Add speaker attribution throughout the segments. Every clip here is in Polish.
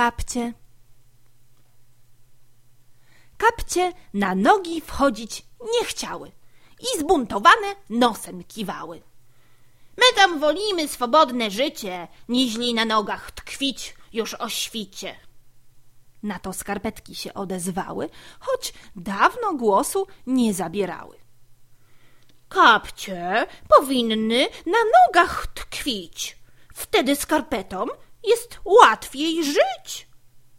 Speaker 1: kapcie. Kapcie na nogi wchodzić nie chciały i zbuntowane nosem kiwały.
Speaker 2: My tam wolimy swobodne życie, niźli na nogach tkwić już o świcie.
Speaker 1: Na to skarpetki się odezwały, choć dawno głosu nie zabierały.
Speaker 2: Kapcie powinny na nogach tkwić. Wtedy skarpetom jest łatwiej żyć.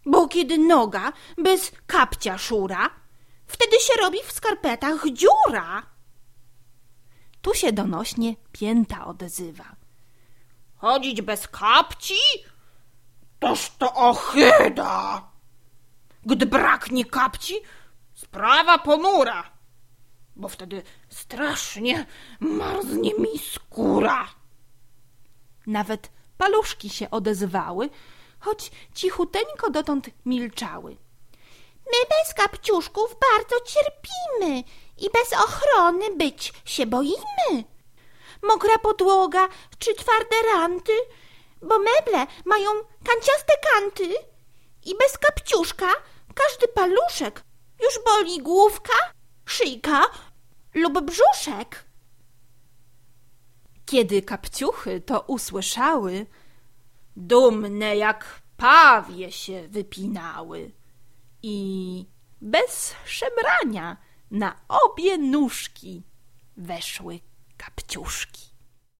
Speaker 2: Bo kiedy noga bez kapcia szura, wtedy się robi w skarpetach dziura.
Speaker 1: Tu się donośnie pięta odzywa.
Speaker 2: Chodzić bez kapci? Toż to ochyda. Gdy braknie kapci, sprawa ponura, bo wtedy strasznie marznie mi skóra.
Speaker 1: Nawet paluszki się odezwały, choć cichuteńko dotąd milczały.
Speaker 2: My bez kapciuszków bardzo cierpimy i bez ochrony być się boimy. Mokra podłoga czy twarde ranty, bo meble mają kanciaste kanty i bez kapciuszka każdy paluszek już boli główka, szyjka lub brzuszek.
Speaker 1: Kiedy kapciuchy to usłyszały, dumne jak pawie się wypinały i bez szemrania na obie nóżki weszły kapciuszki.